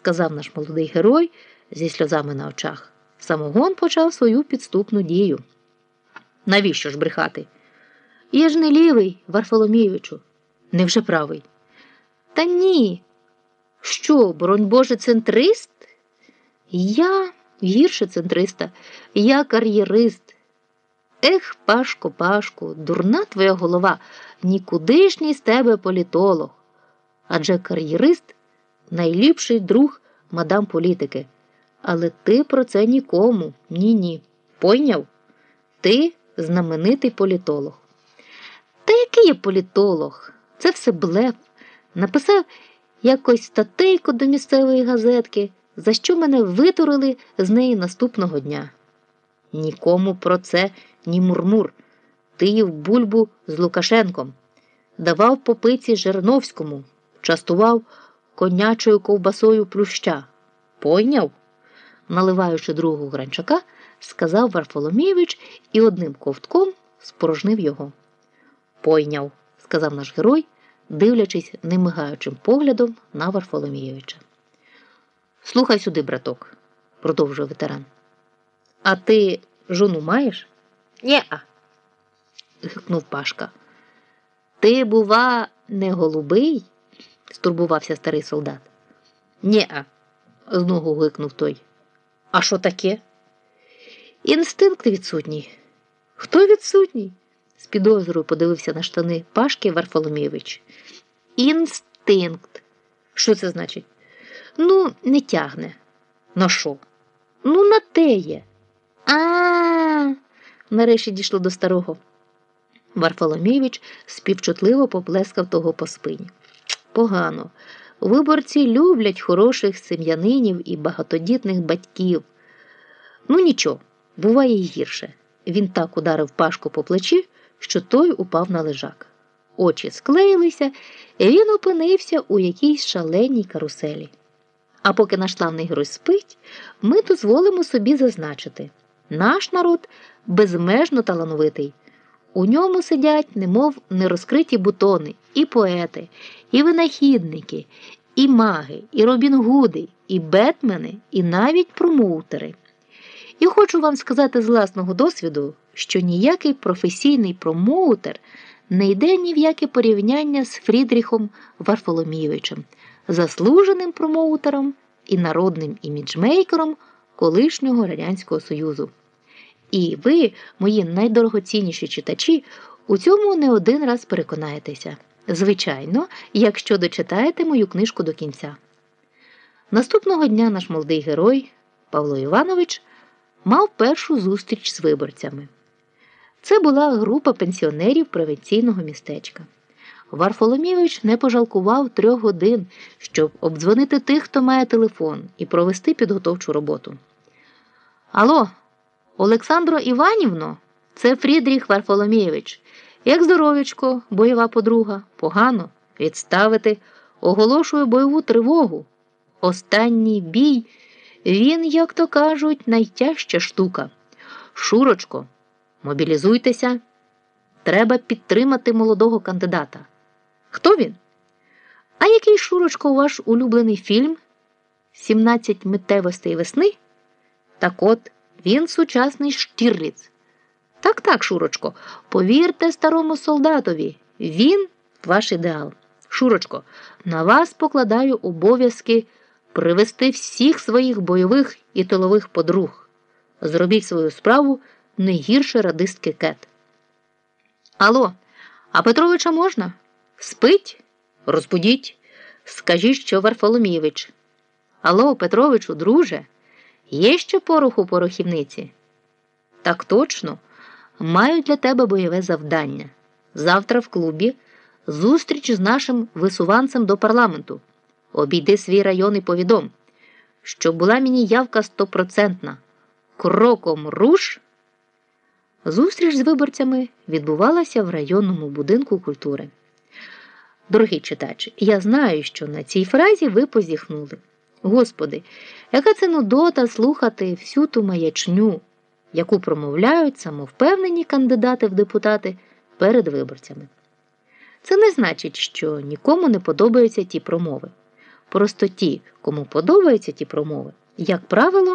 сказав наш молодий герой зі сльозами на очах. Самогон почав свою підступну дію. Навіщо ж брехати? Я ж не лівий, Варфоломійовичу. Невже правий? Та ні. Що, боронь Боже, центрист? Я гірше центриста, я кар'єрист. Ех, Пашко, Пашко, дурна твоя голова, нікудишній з тебе політолог. Адже кар'єрист найліпший друг мадам політики. Але ти про це нікому. Ні, ні. Пойняв? Ти знаменитий політолог. Та який я політолог? Це все блеф. Написав якось статейку до місцевої газетки, за що мене витурили з неї наступного дня. Нікому про це ні мурмур. Ти їв бульбу з Лукашенком, давав попиці Жерновському, частував конячою ковбасою плюща. Пойняв? наливаючи другу гранчака, сказав Варфоломійович і одним ковтком спорожнив його. Пойняв, сказав наш герой, дивлячись немигаючим поглядом на Варфоломійовича. Слухай сюди, браток, продовжує ветеран. А ти жону маєш? Нє-а, гикнув Пашка. Ти, бува, не голубий? Стурбувався старий солдат. Нє-а, знову гикнув той. А що таке? Інстинкт відсутній. Хто відсутній? з підозрою подивився на штани Пашки Варфоломійович. Інстинкт. Що це значить? Ну, не тягне. На що? Ну, на теє. А, нарешті дійшло до старого. Варфоломійович співчутливо поплескав того по спині. Погано. Виборці люблять хороших сем'янинів і багатодітних батьків. Ну нічого, буває й гірше. Він так ударив пашку по плечі, що той упав на лежак. Очі склеїлися, і він опинився у якійсь шаленій каруселі. А поки наш славний герой спить, ми дозволимо собі зазначити наш народ безмежно талановитий. У ньому сидять, немов нерозкриті бутони, і поети, і винахідники, і маги, і робінгуди, і бетмени, і навіть промоутери. І хочу вам сказати з власного досвіду, що ніякий професійний промоутер не йде ні в яке порівняння з Фрідріхом Варфоломійовичем, заслуженим промоутером і народним іміджмейкером колишнього Радянського Союзу. І ви, мої найдорогоцінніші читачі, у цьому не один раз переконаєтеся. Звичайно, якщо дочитаєте мою книжку до кінця. Наступного дня наш молодий герой Павло Іванович мав першу зустріч з виборцями. Це була група пенсіонерів провінційного містечка. Варфоломійович не пожалкував трьох годин, щоб обдзвонити тих, хто має телефон, і провести підготовчу роботу. Алло, Олександро Іванівно, це Фрідріх Варфоломійович. Як здоров'ячко, бойова подруга, погано відставити, оголошую бойову тривогу. Останній бій, він, як то кажуть, найтяжча штука. Шурочко, мобілізуйтеся. Треба підтримати молодого кандидата. Хто він? А який Шурочко ваш улюблений фільм? «17 миттєвостей весни? Так от, він сучасний штірліц. Так, так, Шурочко, повірте старому солдатові, він ваш ідеал. Шурочко, на вас покладаю обов'язки привести всіх своїх бойових і тилових подруг. Зробіть свою справу не гірше радистки кет. Алло, а Петровича можна? Спить? Розбудіть. Скажіть, що Варфоломійович. Алло, Петровичу, друже, є ще порох у порохівниці? Так точно. Маю для тебе бойове завдання. Завтра в клубі зустріч з нашим висуванцем до парламенту. Обійди свій район і повідом, що була мені явка стопроцентна. Кроком руш. Зустріч з виборцями відбувалася в районному будинку культури. Дорогий читач, я знаю, що на цій фразі ви позіхнули. Господи, яка це нудота слухати всю ту маячню, яку промовляють самовпевнені кандидати в депутати перед виборцями. Це не значить, що нікому не подобаються ті промови. Просто ті, кому подобаються ті промови, як правило,